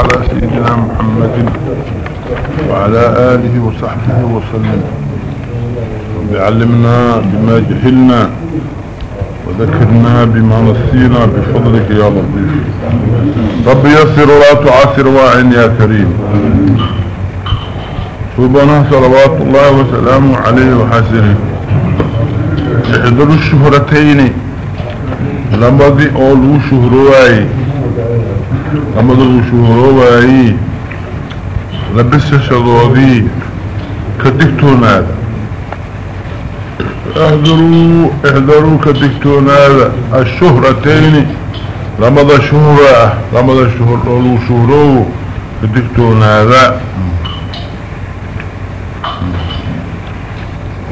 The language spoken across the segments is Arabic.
على سيدنا محمد وعلى آله وصحبه وسلم. بعلمنا بما جهلنا وذكرنا بما نسينا بفضلك يا لطيف. رب يسر ولا تعسر واعن يا كريم. سبحانه صلوات الله وسلامه عليه وحسنه. احضر الشهرتين. لماذي أولو شهرواي؟ لماذي شهرواي لبس شضوذي كدكتون هذا. أحضروا أحضروا كدكتون هذا. الشهرتين لماذا شهرة لماذا شهر اولو كدكتون هذا.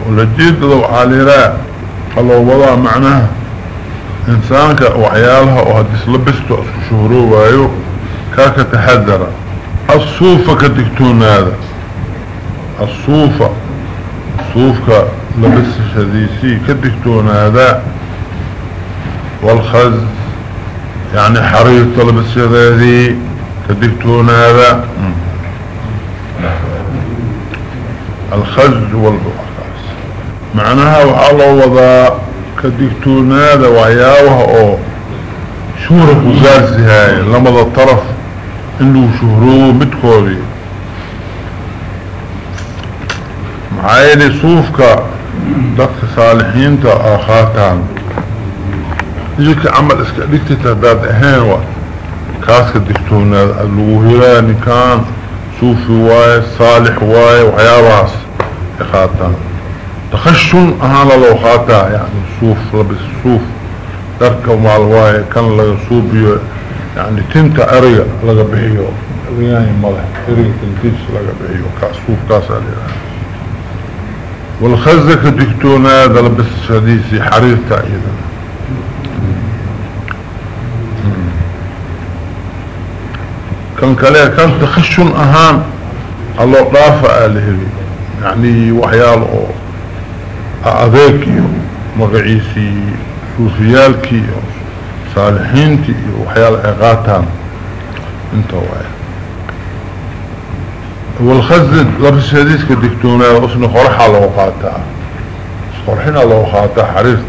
ولجيد لو عاليرا قالوا وضع معناه. إنسانك وحيالها وهدس لبسته اسكو شهرو وايو كاك تحذر. الصوفة كدكتون هذا. الصوفة. صوفك لبس شديسي كدكتون هذا. والخز. يعني حرير طلب السيدة كدكتون هذا. الخز والبقر. معناها وحالله وضا كدكتون هذا وعياوها أو شهرة وزارسي هاي لما ذا الطرف إنه شهروه متكوري معايني صوفك دك صالحين تا آخاتان. يجيك عمل اسكاليكتي تهداد اهين كاسك الدكتون هذا الوهيراني كان صوفي واي صالح واي وعياواس إخاتان. تخشن أهانا لو خاتا يعني صوف لبس صوف دركة ومع الواي كان لغا صوبيو يعني تنتا أريا لغا بحيو ارياني ملح اريا تنتيش لغا بحيو كاسوف كاسا لها والخزة كدكتونا هذا لبس شديسي حريرتا أيضا كان كليه كان تخشن أهان الله ضافة آله يعني وحيال أذيكي مقعيسي صوفيالكي صالحينتي وحيال عقاتان انت وايا والخزن لبس حديث كدكتونا اصنع خرحة لو خاتا خرحنا لو خاتا حريرت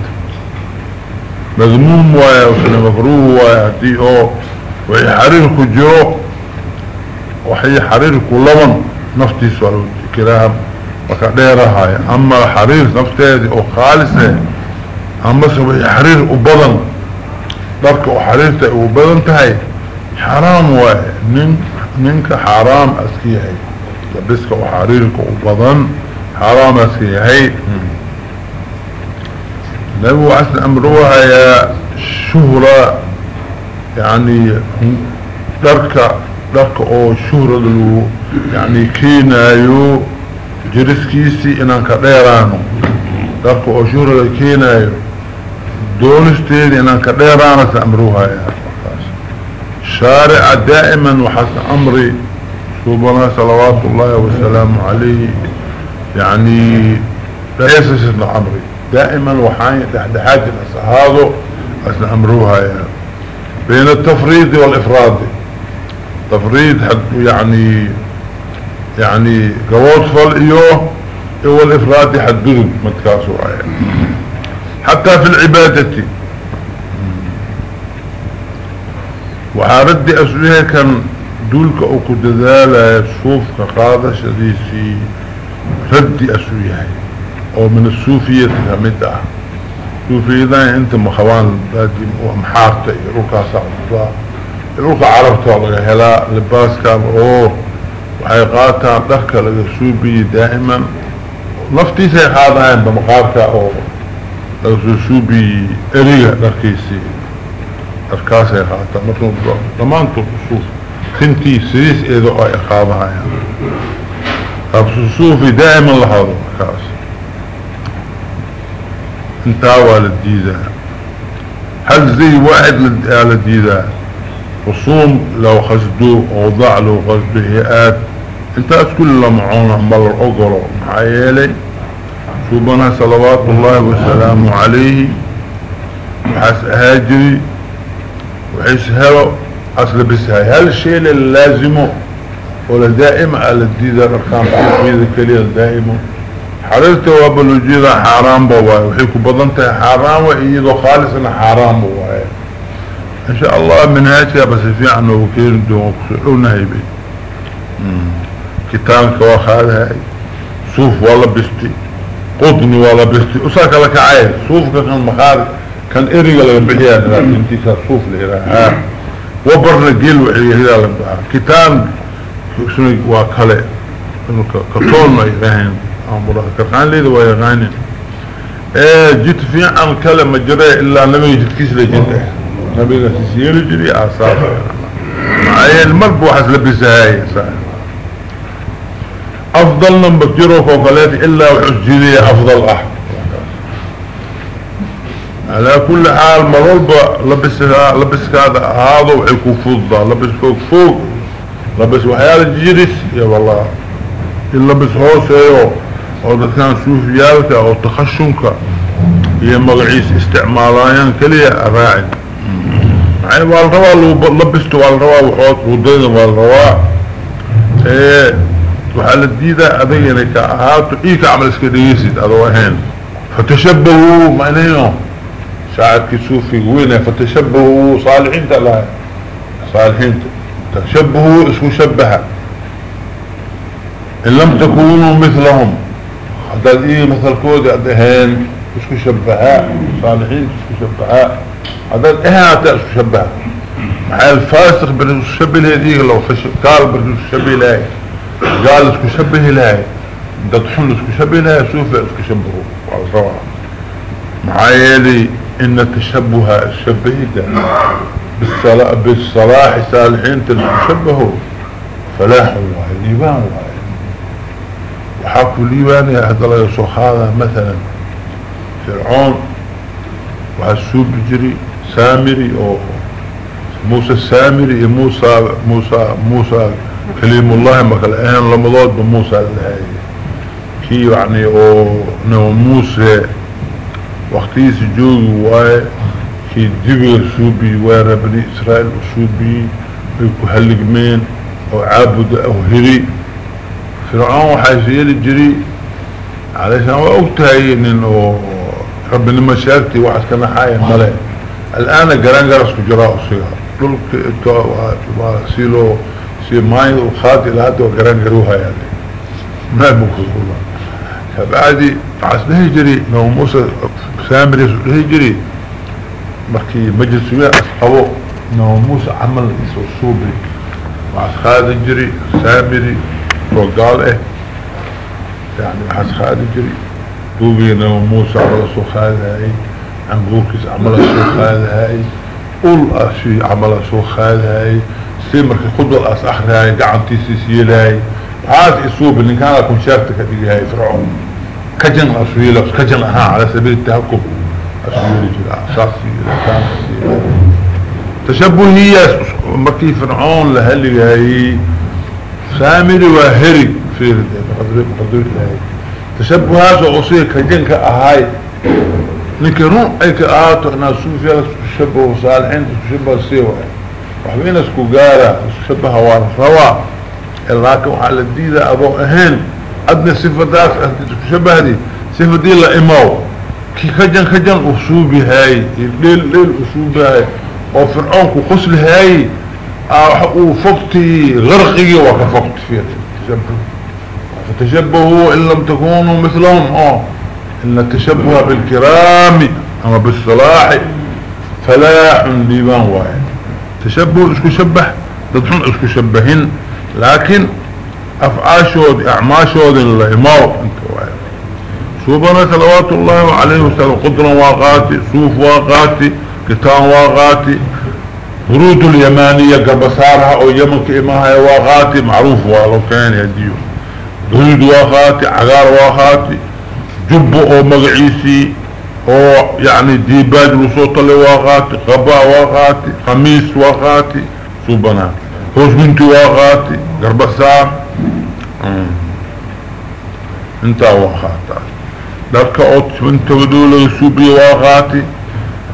مذموم وايا وصنع مفروه وايا دي أو. وحي حرير كجرو وحي حرير كلمن نفتي سوالو كلام. وكديرها أما حرير نفتيدي أو خالصة أما سوى حرير وبضن دارك وحريرته وبضن تهي حرام واي. نين نينك حرام اسكيهي لبسك وحريرك وبضن حرام اسكيهي نبو عسن امروها يا شهرة يعني دارك دارك أو شهرة يعني كينايو جرسكيسي شارع دائما وحسن أمري. سبحان صلوات الله وسلام عليه. يعني ليس سيدنا امري دائما وحاين تحت حاجة هذا حسن امروها بين التفريض والافراض تفريض حد يعني قوات فال إيوه إيوه الافراد حددهم متكاسوا عيا حتى في العبادة. وحاردي اسويها كان دولك أو كددالا صوف كقادة شديسي ردي اسويها أو من الصوفية كمدة صوفية ذا أنت مخوان دادي ومحارتة يروكا سعودة يروكا عرفتها. لغا هلا لباس كان. أوه. اي قاطع دهك لغسوبي دائما. نفتي سي خاضعين بمقاركة أو لغسوبي اريغة لغسي اركاس اي خاضع مطلوب دوام دمانتو بصوف خنتي سريس آي دو اي خاضعين لغسوبي دائما لحظو اركاس انتاوى للديزة هل زي واحد للديزة خصوم لو خشدو اوضع لو خشدو هيئات. انتاس كل لمعونا بل الاقلو محايلي شوبنا صلوات الله والسلام عليه. وحس هاجري وحس هلو أصل بس هاي هل الشيء اللي لازمه ولا دائما على الديدة الأرقام في ذكرية دائما حررته وابلوجيدا حرام بواي. وحيكو بضنته حرام وإيدو خالصنا حرام بواي. إن شاء الله من هاتي بس في عنه وكير دون كسعونا هيبي كتابك واخاد هاي صوف والله بستي قطني والله بستي أساك لك عايز صوفك كان مخارج كان إريق لك بحيان لكن انتي صوف لإله وبرنا جيل وحيه هذا لبعا كتاب سنة وكالي كطول ما يغاين أمره كرقان ليد ويغاني إيه جيت في عن كلمة جري إلا نبي جيت كيس لجنده نبي تسير جري آثار معايا المرب وحس لبسها هاي أفضل نمبر جيرو فوقالات إلا وحسجيني أفضل أحد. على كل حال مرولبا لبسها لبس هذا هذا وحيكو فوضا لبس فوق فوق. لبس وحيال جيرس يا والله. اللبس هوسيو أو كان سوفيالك أو تخشنك. هي مغعيس استعماليان كليا راعي يعني والروا لبست والروا وحوط ودين والروا إيه. وحال الديدة اذيني كاهاتو إيك عمل اسكديسيد اذوهين فتشبهوا معنيه ساعد كسوفي وين فتشبهوا صالحين تلا. صالحين. تشبهوا اسمه شبهة. إن لم تكونوا مثلهم. حتى إيه مثل كود. ادهين اسمه شبهاء صالحين اسمه شبهاء هذا إيه اسمه شبهاء مع الفاسق بن الشبه لهذه لو قال بن الشبه لاي قال اسمه شبه لاي تدحن اسمه شبه لاي سوف اسمه شبهه معايا إن تشبه الشبه ده. بالصلاح, بالصلاح صالحين تشبهوا فلاح الله ليبان الله وحاكوا ليبان يا أهد الله يسوخ هذا مثلا. فرعون وحسوب بجري سامري أو موسى السامري موسى موسى موسى كليم الله ما قال اهن لمضاد بموسى الهي كي يعني أو نو موسى وقتي سجوغ واي كي دبير سوبي ويرا بني إسرائيل وسوبي ويكو هلقمين أو عابد أو هري. فرعون وحيسير الجري علشان وقتها إنه ربنا ما شارتي واحد كان حايا ملاي الآن قران قرص كجراء وصيها دول سيلو في ماي وخاد إلى هاته وقران يروها يعني. ما يمكنه الله فبعد عاس له يجري نو موسى سامر يسو له يجري مجلس ويا أصحابه. نو موسى عمل يسو صوبري. وعاس خاد يجري سامري وقال إيه يعني عاس خاد يجري. دوبي نو موسى عمل اصو خاد هاي. عمقوكس عمل اصو خاد هاي. قل اصي عمل اصو خاد هاي. سي مرخي قدو الاسحر هاي دعمتي سيسي لاي. عاد اسوب اللي كان لكم شارتك في هاي فرعون كجن اسويلة كجن أها على سبيل التهكم اسويلة جلعة شاسي كان اسويلة تشبهية مكي فرعون لهالي هاي. سامر وهري في ردي مقدري مقدري هاي تشبهات وعصير كجن كأهاي. لكي رون ايك آتو إحنا سوفيا تشبه وصالحين تشبه سيوة. وحبين اسكو قارة تشبه وارفوا لكن على الديدة أبو اهين ادنى صفة ذات تشبه دي صفة دي لإماو كي خجن خجن أسوبي هاي. ليل ليل أسوبي هاي. وفرعونك خسل هاي. وفقتي غرقي وكفقت فيه فتشبهوا إن لم تكونوا مثلهم. آه. إن التشبه بالكرام أما بالصلاح فلاح ديبان واحد تشبه اسكو شبه تدحون اسكو شبهين لكن أفعاشود أعماشود الله ماو أنت واحد سوبنا صلوات الله عليه وسلم قدرا واقاتي صوف واقاتي كتان واقاتي برود اليمانية قبسارها أو يمن كإماها واقاتي معروف والو كان يديو برود واقاتي عقار واقاتي جب أو مقعيسي أو يعني ديباج وصوت اللي واقاتي قباء واقاتي خميس واقاتي سوبنا هوش بنتي واقاتي قربسار انت واقاتي dadka oo tibantoodo laga suubiye waa qaati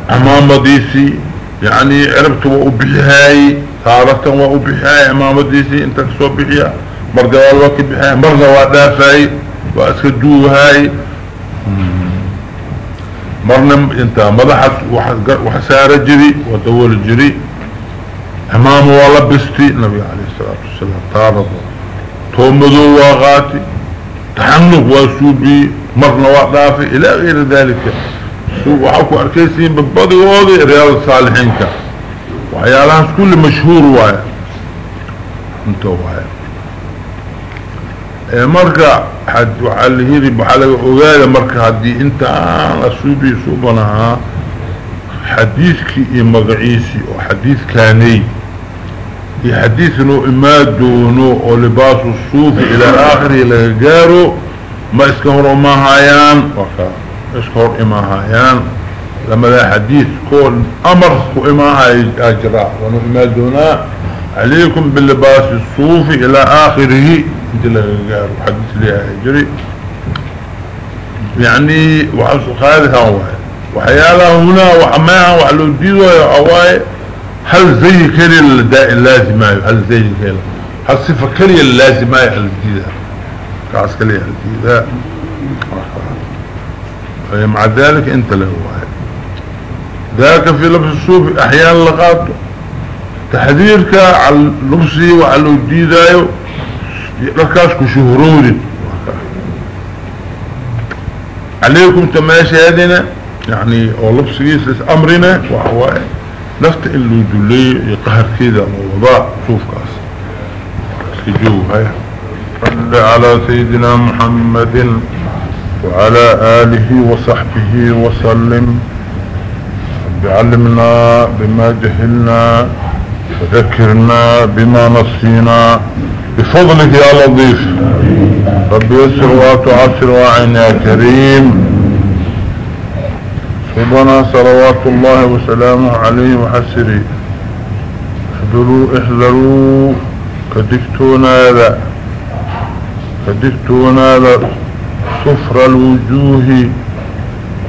amaamadiisii yani cirabta waa u bixihaayey تارة وأبحيها إمام ديسي انت كسو بحيها مرقى والوكي بحيها مرقى وادافعي واسكدوهاي مرنا انت مضحت وحسارة جري ودول جري إمام ولبستي النبي عليه الصلاة والسلام تارض تومدو واغاتي تحنق واسوبي مرنا وادافي إلى غير ذلك. وحكو أركيسين ببضي ووضي رياض الصالحين كان وحيالان كل مشهور وايا. انتو مركا حد وحال هيري بحالة اوغاية مركا هدي انت آن اسوبي سوبناها حديثك مغعيسي وحديث كاني اي حديث انو امادونو ولباس الصوفي إلى اخره لغارو ما اسكهروا ما هايان اسكهر اما هايان لما لا حديث كون أمر وإما اجراء ونؤمن دونا عليكم باللباس الصوفي إلى اخره انت لقار حديث لي اجري يعني وحسو خالها هو وحيالها هنا وحماها وحلو ديدو يا هل زي كلي الداء اللازم هل زي كلي هل صفة كلي اللازم هل ديدا كاس كلي هل ديدا مع ذلك انت له واحد ذاك في لبس الصوف أحيانا لقاته تحذيرك على لبسي وعلى الديدايو لكاسك شهروري عليكم تماشي هذنا يعني ولبسي يسلس أمرنا وهو نفت اللي دولي يقهر كده ووضاء صوف كاس. سجوه هاي. صلى على سيدنا محمد وعلى آله وصحبه وسلم. بعلمنا بما جهلنا وذكرنا بما نصينا بفضلك يا لطيف. رب يسر وتعسر وعين يا كريم. سبحانه صلوات الله وسلامه عليه وحسري احذروا. احذروا كدكتونا هذا. كدكتونا هذا صفر الوجوه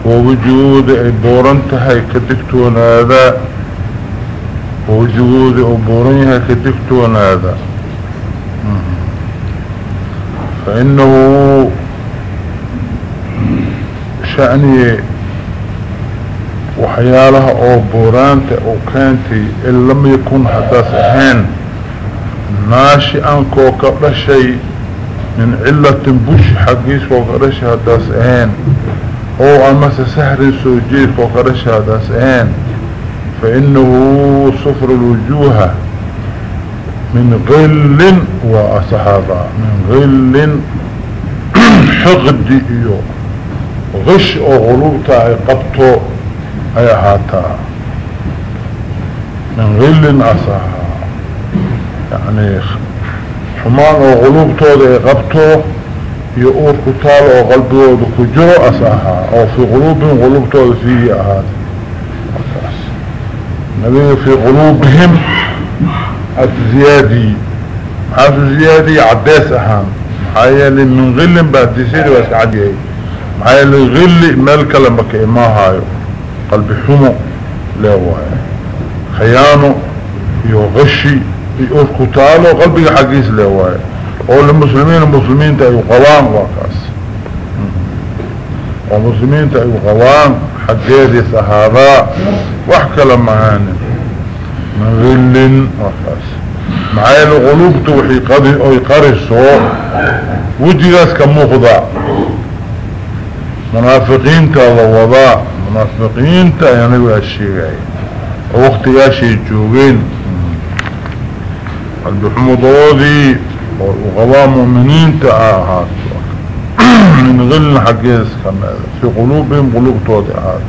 ووجود بورنتها كدكتون هذا. ووجود بورنها كدكتون هذا. فإنه شأني وحيالها أو بورانت أو كانتي إن لم يكن حتى سهين ناشئا كوكا شيء من علة بوش حقيس وقرش حتى سهين أو امس سهر سوجيد وقرش هذا سهين فإنه صفر الوجوه. من غل وأصحابا من غل حقد إيو. غش أو أي قبطو أي هاتا من غل أصحابا يعني حمان أو غلوطة أي قبطو يؤور كتال أو قلبه كجرو أصحابا أو في قلوب غلوطة فيه أهات نبي في قلوبهم الزيادي. هذا الزيادي عباس اهام محايا من غل بعد سيري وأسعدي محايا لغل مالك لما كإما هايو. قلب حمو. لا واي. خيانو. يغشي. يقول قتاله. قلبي حقيس لا واي. أو المسلمين المسلمين تأيو قوام واقاس ومسلمين تأيو قوام حقيدي صحابة وحكى لما هانم من غل وفاس معايا الغلوب توحي قضي أو يقرصو وجيغاس كمخضع منافقين تا وضع منافقين تا يعني. الشيء وقت ياشي جوغين. قلب حمضوذي وغضاء مؤمنين تآهات من غل حقيس كمال في قلوبهم قلوب توضعات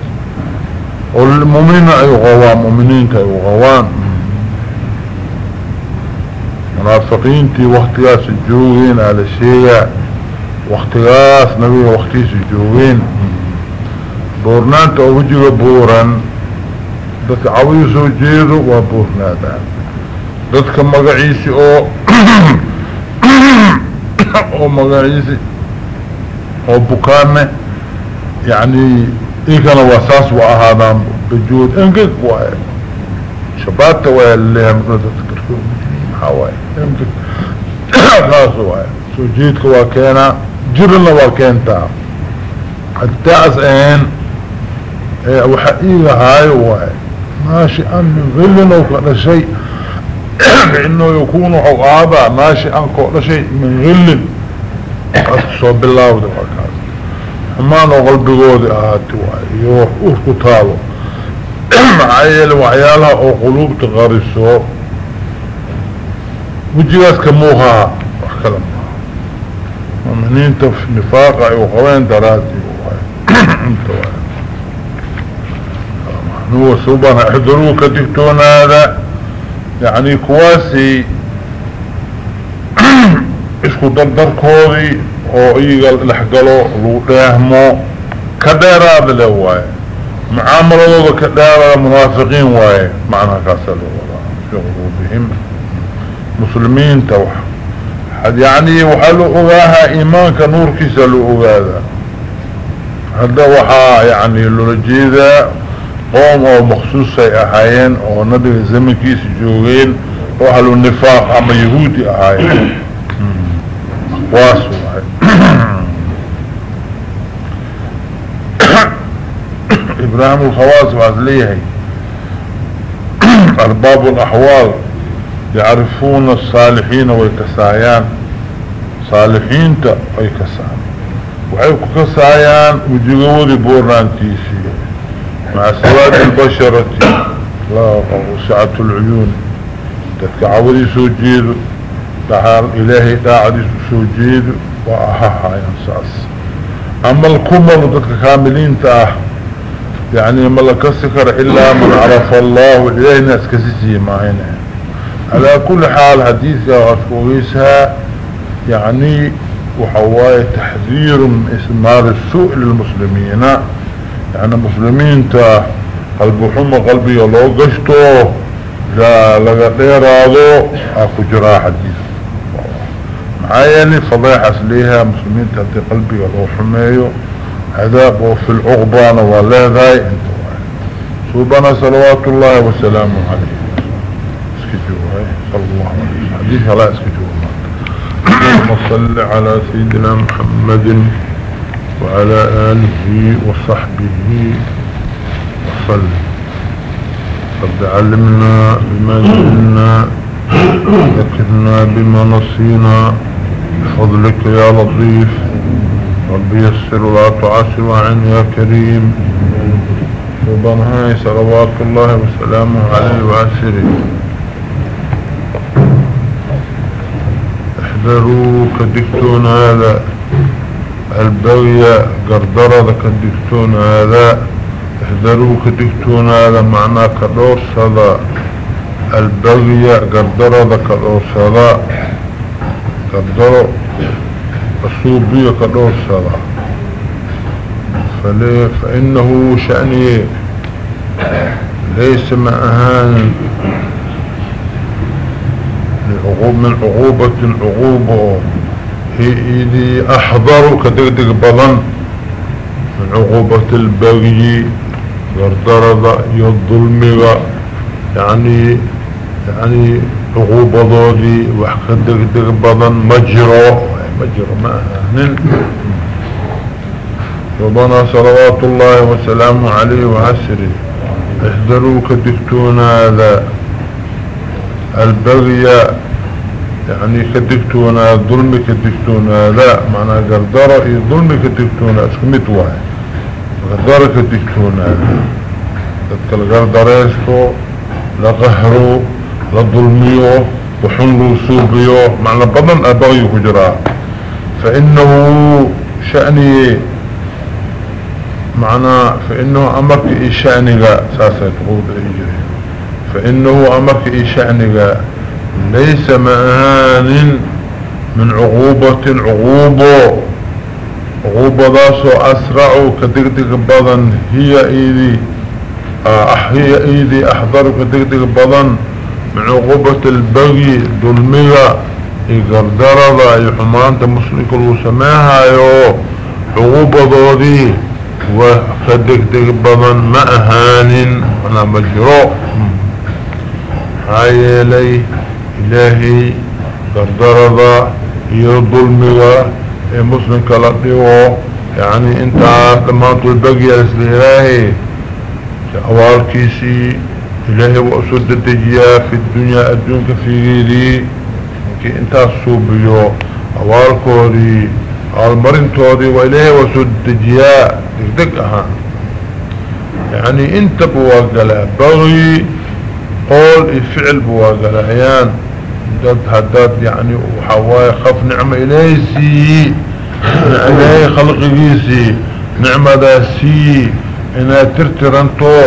والمؤمنين اي غوام مؤمنين اي غوام منافقين تي وقتياس الجوين على الشيء وقتياس نبي وقتيس الجوين بورنان توجه بوران دك عويسو جيدو وبورنادا دك مقعيسي أو أو مقعيسي أو بكان يعني إيه كان واساس وأهادان بجود انقق واي شبات واي اللي هم تذكر حواي يمكن خلاص واي سوجيتك وكينا جرنا وكينتا التعس ان إيه وحقيقة هاي واي ماشي من غلنا وكذا شيء. انه يكون عقابا ماشي أن كل شيء من غل. اتصو بالله وده وكذا ما نقول بقودي اهاتي واي يوح اوفكو تالو معايل وعيالها أو قلوب تغارسو وجيغاس كموها وحكلم مؤمنين تف نفاق وقوين دراتي هو سبحانه احضروا كتبتون هذا. يعني كواسي. اسكو دردر كوري أو ايغال لحقلو لو داهمو كديراد له واي معاملة كديراد منافقين واي معنى كاسل في غروبهم مسلمين توح يعني وحلو اغاها ايمانك نور كيسلو اغاها هذا وحا يعني اللولجيذا قوم أو مخصوص اي احايين أو نبي زمن كيس جوغين وحلو النفاق اما يهودي احايين واسو إبراهيم الخواص وعزليه أرباب الأحوال يعرفون الصالحين ويكسايان. صالحين تا ويكسان وحيكو كسايان وجيغوري بوران تيسي. مع سواد البشرة لا وسعة العيون. تتكعودي سوجيد. دحار إلهي داعدي سوجيد. وأحاها ينساس أما الكمل ضدك كاملين يعني ما لكسكر إلا من عرف الله إلهي ناس كسيسي معينه على كل حال حديث غفويسها يعني وحواي تحذير من إسمار السوء للمسلمين. يعني المسلمين تا قلب حمى قلبي لو قشتو لا لغا راضو أكو جرا حديث. معايا فضيحة ليها مسلمين تاتي قلبي لو حميو. عذاب وفي العقبان ولا ذاي انت سبحانه صلوات الله وسلامه عليه. اسكتوا صلى الله عليه وسلم. حديث لا اسكتوا اللهم صل على سيدنا محمد وعلى آله وصحبه وسلم. رب علمنا بما جئنا ذكرنا بما نصينا بفضلك يا لطيف. رب يسر ولا تعسر وعن يا كريم. سبحانه صلوات الله وسلامه عليه وعسره احذروا كدكتون هذا. البغية قردرة كدكتون هذا. احذروا كدكتون هذا معناه كدور صدا البغية قردرة كدور صدا قردرة الصوبية كدور صدا فإنه شأني ليس معهان من عقوبة عقوبة هي إيدي أحضر كدقدق بضن من عقوبة البغي غردرد يظلم يعني يعني عقوبة ضودي وحكدقدق بضن مجرى. مجرى ما هنن ربنا صلوات الله وسلامه عليه وعسره. احذروا كدكتون هذا. البغي يعني كدكتونا الظلم كدكتونا لا معنى قردارة اي ظلم كدكتونا أسكمت واحد. قردارة كدكتونا تدك القرداريسكو لقهرو لظلميو وحنلو سوبيو معنى بضن أبغي كجرا فإنه شأني معنى فإنه أمرك إي شأني ساسة تقول اجري فإنه أمرك إيشانك ليس مهان من عقوبة عقوبة عقوبة داسو أسرع كدقدق بضن هي إيدي آه هي إيدي أحضر كدقدق بضن من عقوبة البغي ظلمية. إقردرضة يحمانت مسلك الوسماها يو عقوبة ضودي وكدقدق بضن مأهان أنا مجروع هاي لي إلهي قردرضا هي ظلمها مسلم كلا ديوه يعني أنت طول بقي الإلهي أوالكيسي إلهي وأسود الدجيا في الدنيا أدونك في غيري كي انت الصوبيو أوالكوري المرين توري وإلهي وأسود الدجيا دك أها. يعني انت بواقلا بغي قول الفعل بواقلا ايان داد هداد يعني وحواي خف نعمة إليسي إلهي خلق جيسي نعمة دا سي إنا ترترنتو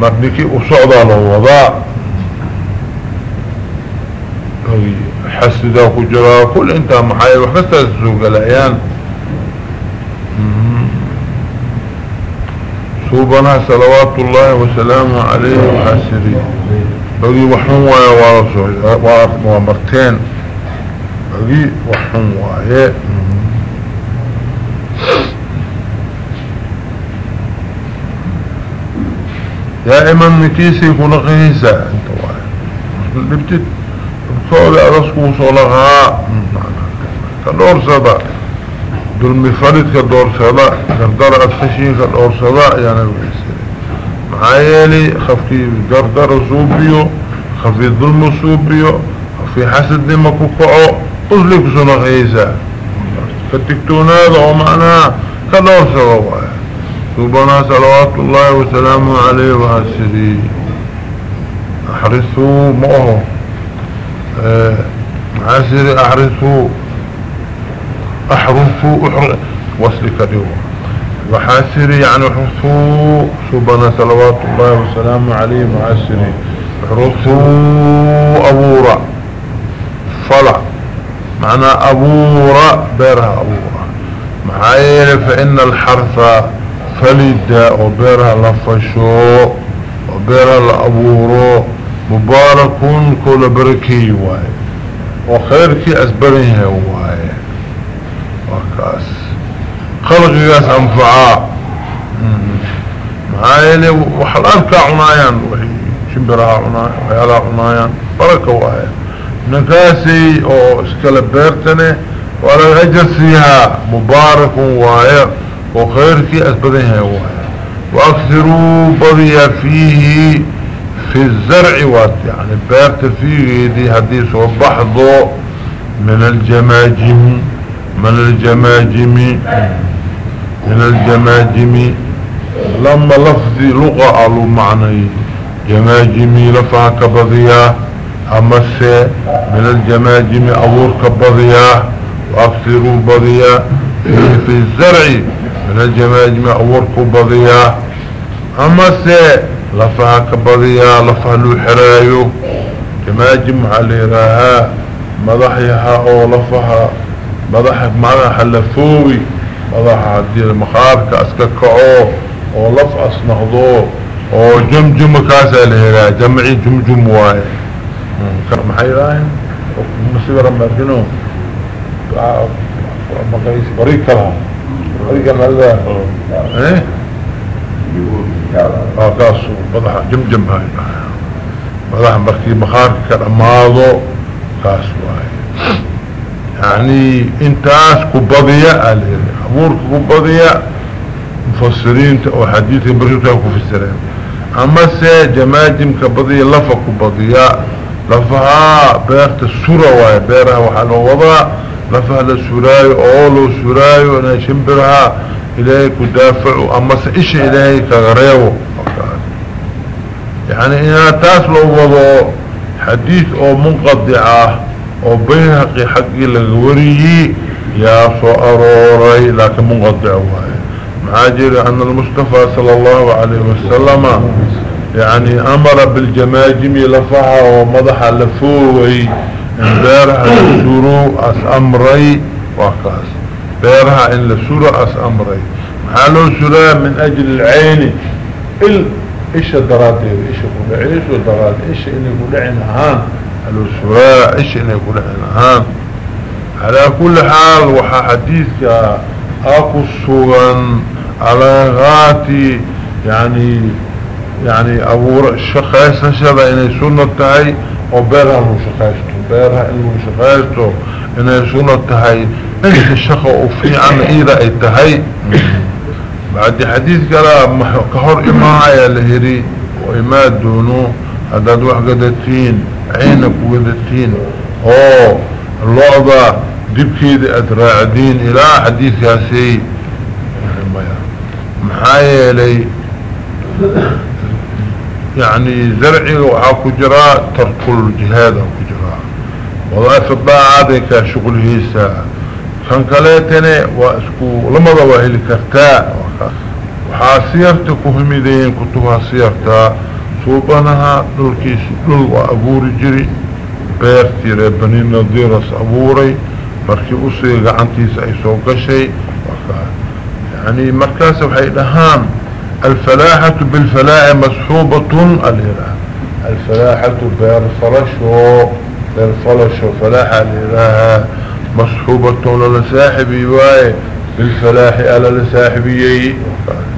مرنكي وصعدا له وضاء حسدا وكجرا كل انت محايا وحسدا السوق الأيان. صوبنا صلوات الله وسلامه عليه وحسري بقي وحن وايا ومرتين. بقي وحن وايا دائما نكيسي يكون قيسة انت وايا لبتت بصولي ارسكو صولها كدور صدا دول مفرد كدور صدا كدور اتخشين كدور صدا يعني الوحسري معايالي خفكي قردر صوبيو خفي ظلم صوبيو خفي حسد دي مكوكعو أزلك سنة غيزة فتكتون هذا ومعناه كدور سواء سبحانه صلوات الله وسلامه عليه وهالسري احرثوا مؤه. آه معاسري احرثوا احرثوا احرثوا وصلك ديوه وحاسري يعني حرثوا سبحانه صلوات الله وسلامه عليه وحاسري حرثوا أبورا. فلا. معنى أبورا بيرها أبورا. معايا فإن الحرث فلد وبيرها لفشو وبيرها لأبورو مبارك كل بركي واي وخيرك أسبريه واي وكاس خلقياس أنفعاء معايلي وحل أركع عنايان وحي شمبرها عنايان وحيالها عنايان بركة واحد نكاسي أو اسكالبيرتني ولا اجرسيها مبارك واحد وخيرك أسبدها واحد واكثروا بضي فيه في الزرع وات يعني بارت فيه دي حديث وبحضه من الجماجم من الجماجم من الجماجم. لما لفظي لغة على معنى جماجمي لفها كبضية أمس من الجماجم أور كبضية وأكثروا بضية. في الزرع من الجماجم أور كبضية. أمس لفها كبضية لفها لحرايو جماجم على راها مضحيها أو لفها مضحك معها لفوي. مضحها دي المخارك أسككعو ولف أصنخضو وجمجم كاسا لهلا جمعي جمجم واي. كرم حيران؟ مصيبة رمضانو مقايس بريك لها. بريك لها إيه؟ آه كاسو بضح جمجم هاي. بضح مركي مخارك كرماضو كاسو واي. يعني انتاس كبضية امورك كبضية مفسرين وحديث بريتها كفسرين أما سي جماجم كبضية لفا كبضية. لفها بيرت السورة وهي بيرها وحلو وضع. لفها للسوراي أولو سوراي وأنا شمبرها الهي كدافع أما سيش الهي كغريو يعني أنا تاس لو وضو حديث أو منقضعه أو بيهقي حقي لغوري يا سو أروري لكن منقضع وهي معاجر أن المصطفى صلى الله عليه وسلم يعني أمر بالجماجم لفها ومضح لفوه إن بيرها لسورو أس أمري وقاس. بيرها إن لسورو أس أمري. محالو سورة من أجل العين. إل إيش الدراتي إيش يقول؟ عيش والدراتي إيش إن يقول عين هان؟ هلو سورة إيش إن يقول عين هان؟ على كل حال وحا حديثك أكو السوغن على غاتي يعني يعني أبو الشخايس نشبه اني سنة تاي وبيرها له شخايستو بيرها إنه شغالته إنه سنة تهي انت الشخص وفي عن إيرا التهي بعد حديث قال كهر إماعي الهري وإماء دونو. هداد وحقدتين عينك وقدتين اوه اللعبة دبكيد اتراعدين إلى حديث ياسي. محايا لي. يعني زرعي وعاكو جراء ترك الجهاد وعاكو جراء وضعف الضاعة كشغل هيسا. كان كاليتني واسكو لما ضواه لكرتاء وحاسيرتك وهميدين كنتوها سيرتا صوبانها دولكيس دول وأبوري جري. بيرتي ريبانين نظيرس أبوري. مركي اسي قعنتيس اي سوق شيء يعني مركز وحي دهان الفلاحة بالفلاح مسحوبة الإله الفلاحة بير فلشو بير فلشو فلاحة الإله مسحوبة للساحبي واي بالفلاح على لساحبي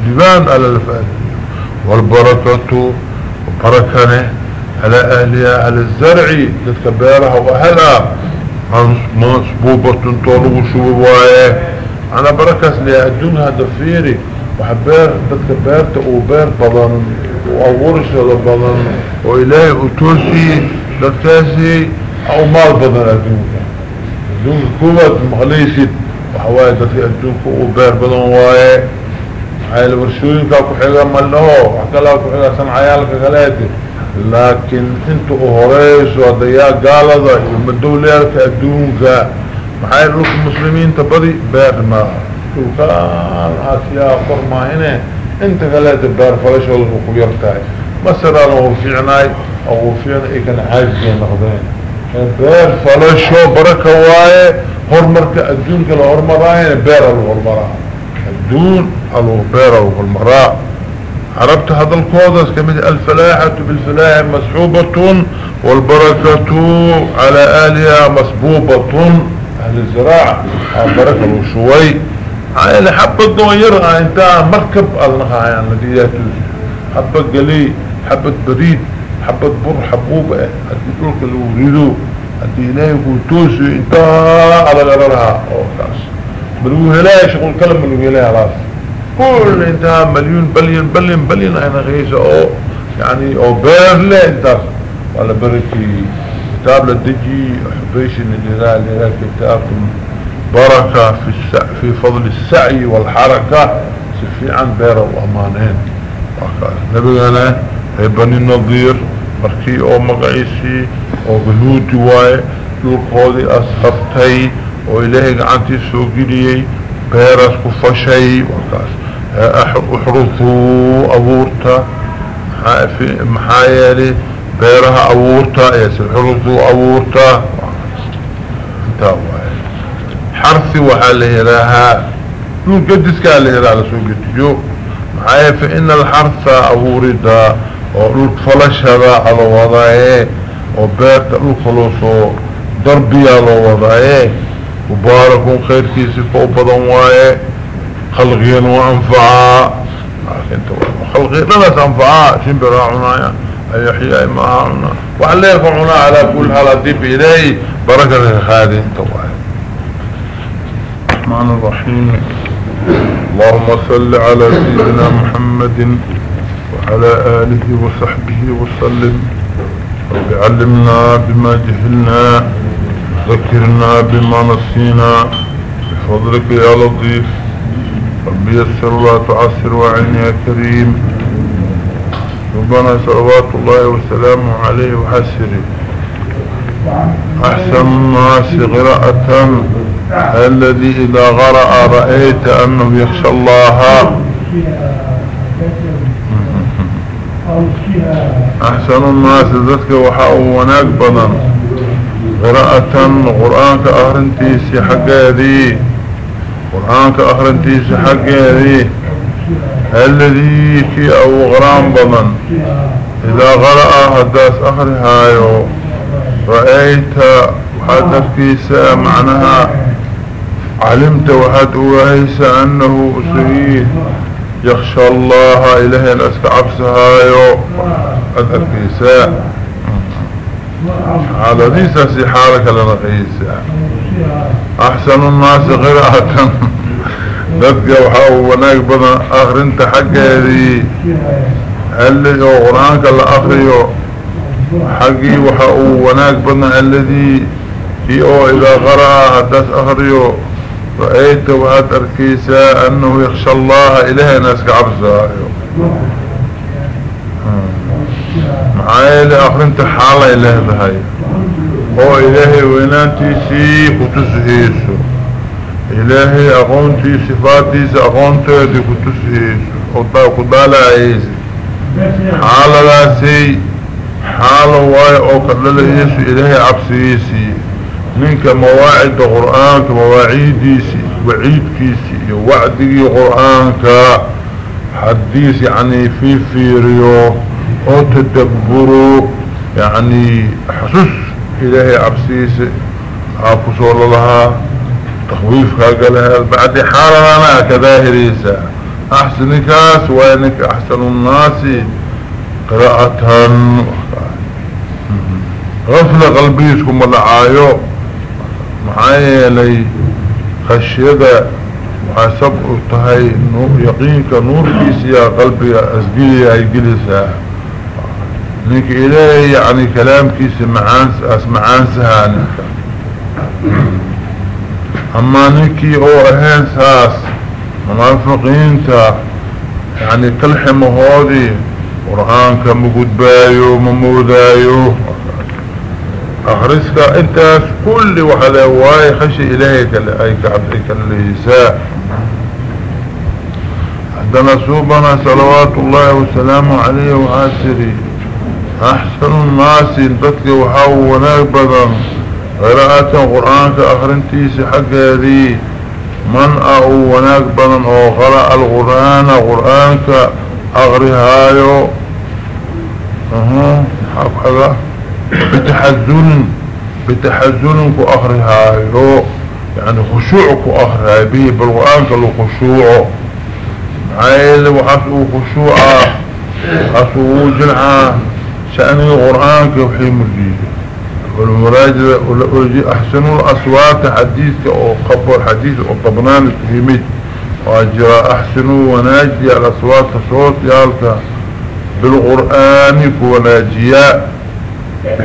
جبان على الفلاح. والبركة بركنه على أهلها على الزرع لتكبيرها وأهلها. مصبوبة طولو شبوايه أنا بركز لأدونها دفيري وحبير تتكبيرت وبير بضان وأورش بضان. وإلهي أتوسي لكاسي أو مال بضان أدونك كوبات مغليسي وحواي دفي أدونك وبير بضان وايه هاي الورشوين كاكو حيغا ملهو وحكا لاكو حيغا سن عيالك غلاتي لكن انتو هوريس وديا قالضا يمدوليرك ادونك محايا لوك المسلمين تبضي بيرنا كان اسيا فرما هنا. انت غلات البار فلاش والله وكبيرتاي مثلا لو فيعناي أو فيعنا إيه كان عاجزين نخدين بير فلاشو بركة واي هرمرك ادونك الهرمراين بير الهرمراين الدون الوبيرة والمراء عربت هذا الكودس كمد الفلاحة بالفلاح مسحوبة والبركة على آلها مسبوبة. أهل الزراعة البركة الوشوي عائلة حبة ضويرها انت مركب النخايا الذي ياتوز حبة قلي حبة بريد حبة بر حبوبة هدي اللي وريدو هدي إلهي قلتوسي انت على غررها أو كاس بلو هلاي شغل كلام بلو هلاي راس كل انتها مليون بليون بليون بليون. أنا غيسة أو يعني أو بيرلي انت. ولا بركي كتاب للدجي حبيش ان الهلاء الهلاء كتاب بركة في السع في فضل السعي والحركة. سفي عن بيرة وامانين نبينا هي بني النظير. مركي أو مقعيسي أو بهودي واي للقوضي اسخفتي وإلهي قعنتي سوقليي بيرس كفشي وكاس احرثوا أبورتا محايلي بيرها أبورتا يسحرثوا أبورتا انتهوا حرثي وحاله لها دون قدس كان له على سوق التجو معايا فإن الحرث أبورتا ولك فلش هذا على وضعه وبيرت لك فلوسه ضربي على وضعه مبارك خير كيسي فوبضا وايه خلقين وانفعا خلقين لا تنفعا شنب راعنا اي احياء معنا وعليكم عنا على كل حالة ديب اليه بركة خادي انت الرحمن الرحيم اللهم صل على سيدنا محمد وعلى آله وصحبه وسلم. رب علمنا بما جهلنا ذكرنا بما نسينا. بفضلك يا لطيف. ربي يسر ولا تعسر وعني يا كريم. ربنا صلوات الله وسلامه عليه وحسره. أحسن الناس غراءة الذي إذا غرأ رأيت أنه يخشى الله. أحسن الناس ذاتك وحاء وناك بنا قراءة قرآنك أهرنتيسي حقادي قرآنك أهرنتيسي حقادي الذي كي أو غرام بمن إذا غرأ هداس أخرهايو رأيت وحد كيسا معناها. علمت وحد وهيس أنه سيد. يخشى الله إلهي الأسك عبسهايو أدر كيسا على دي ساسي حالك لنا قيسا أحسن الناس قراءة ذاتك وحاو وناك بنا آخر انت حق هذه اللي قرآنك الاخريو حقي وحاو وناك بنا الذي في أو اذا قرأ حدث اخريو رأيت وهات اركيسا أنه يخشى الله الهي ناس كعبسا معايا لآخر انت حالة إله بهاي. هو إلهي وينانتيسي كتسهيسو. إلهي أغونتي صفاتيسي أغونتي كتسهيسو. قدالا عيسي. حالة لاسي حالة واي أو قدل يسو إلهي عبسيسي. منك مواعد قرآنك مواعيديسي وعيدكيسي وعدي قرآنك. حديث يعني في فيريو أو تدبروا يعني حسوس إلهي عبسيس عبسول لها تخويف قالها بعد حالة أنا كذاهريسا أحسن كاس وينك أحسن الناس. قراءة غفل قلبيسكم العايو معايا لي خشيدة وحسب تهي يقينك نور كيسيا قلبي اسقلي هاي قلسها نك إلهي يعني كلام كيس معان اسمعان سهانك أما نكي أو اهين ساس منافقين تا يعني كل هودي قرآنك مقود بايو ممودايو. اخرسك أنت كل واحد هواي خشي الهي كاللي كالليساء عندنا سوبنا صلوات الله وسلامه عليه وآسره. أحسن الناس انتك وحاو وناك بدن. قراءة قرآنك اخرنتيسي حق هذه من أو وناك بدن أو قرأ القرآن قرآنك اغرهايو أها حق حقا. بتحزن بتحزن كو اخرهايو يعني خشوع كو اخرهاي به بالقرآن كلو خشوع. عايز وحسو خشوعا حسو جنعا شأن القرآن كوحي مجيد والمراجع أحسنوا الأصوات حديثك أو قبر حديث أو طبنان التهيميت وأجرى أحسنوا وناجي الأصوات صوت يالك. بالقرآن وناجياء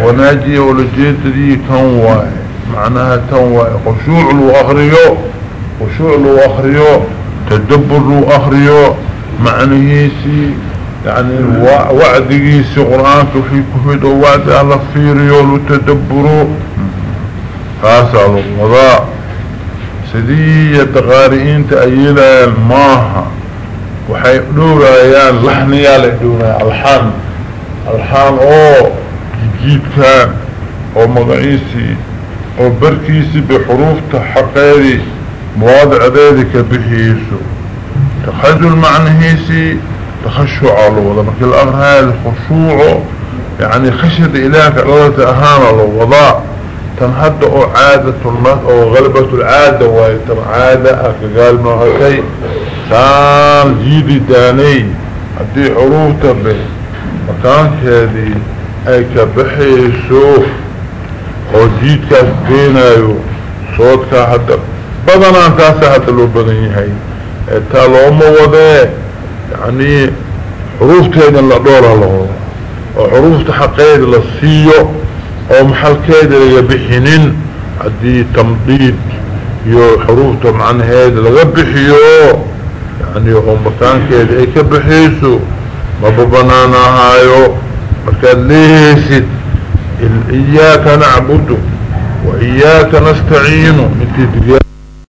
وناجي ولجيت دي تنوى معناها تنوى خشوع له أخريو. خشوع له أخريو. تدبر له أخريو. معنيسي يعني وعدي قرآن في كفيد ووعد الله فيريو لتدبروا خاصة الوضاء سدية غارئين تأييلا ماها وحي ايان لحنيا لحنيا الحان الحان أو جيد كان أو مضعيسي أو بركيسي بحروف تحقيري مواضع ذلك بحيسو تخزل معنهيسي تخشع الوضع. مكي الأمر هذا خشوع يعني خشد إلهك الله أهان الوضع. تنهد أو عادة أو غلبة العادة ويتم عادة قال ما هكي. كان جيدي داني هدي حروف تبه مكان كذي. Oo jiidkaas beenaayo soodkaa hadda badanaan taasaa hadda loo badan yahay ee taa looma wadee يعني حروف تيدا لدورها له وحروف تحقيد للسيو ومحل كيدا ليبحنين عدي تمضيد يو حروف طبعا هيدا لغبحيو يعني هم كيدا اي كبحيسو ما ببنانا هايو. ليسد إياك نعبد وإياك نستعين انت